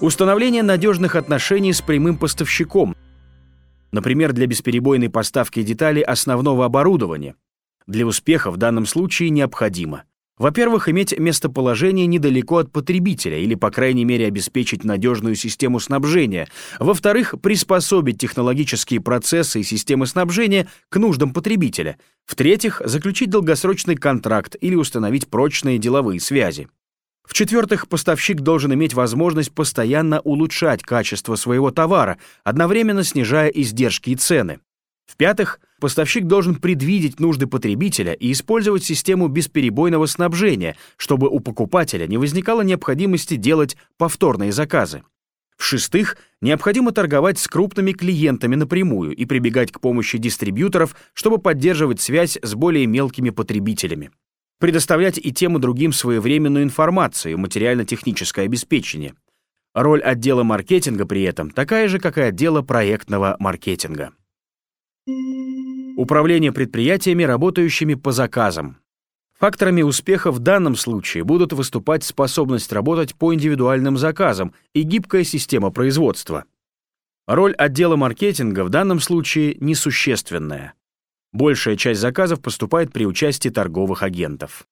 Установление надежных отношений с прямым поставщиком. Например, для бесперебойной поставки деталей основного оборудования. Для успеха в данном случае необходимо во-первых, иметь местоположение недалеко от потребителя или, по крайней мере, обеспечить надежную систему снабжения. Во-вторых, приспособить технологические процессы и системы снабжения к нуждам потребителя. В-третьих, заключить долгосрочный контракт или установить прочные деловые связи. В-четвертых, поставщик должен иметь возможность постоянно улучшать качество своего товара, одновременно снижая издержки и цены. В-пятых, поставщик должен предвидеть нужды потребителя и использовать систему бесперебойного снабжения, чтобы у покупателя не возникало необходимости делать повторные заказы. В-шестых, необходимо торговать с крупными клиентами напрямую и прибегать к помощи дистрибьюторов, чтобы поддерживать связь с более мелкими потребителями. Предоставлять и тем и другим своевременную информацию, материально-техническое обеспечение. Роль отдела маркетинга при этом такая же, как и отдела проектного маркетинга. Управление предприятиями, работающими по заказам. Факторами успеха в данном случае будут выступать способность работать по индивидуальным заказам и гибкая система производства. Роль отдела маркетинга в данном случае несущественная. Большая часть заказов поступает при участии торговых агентов.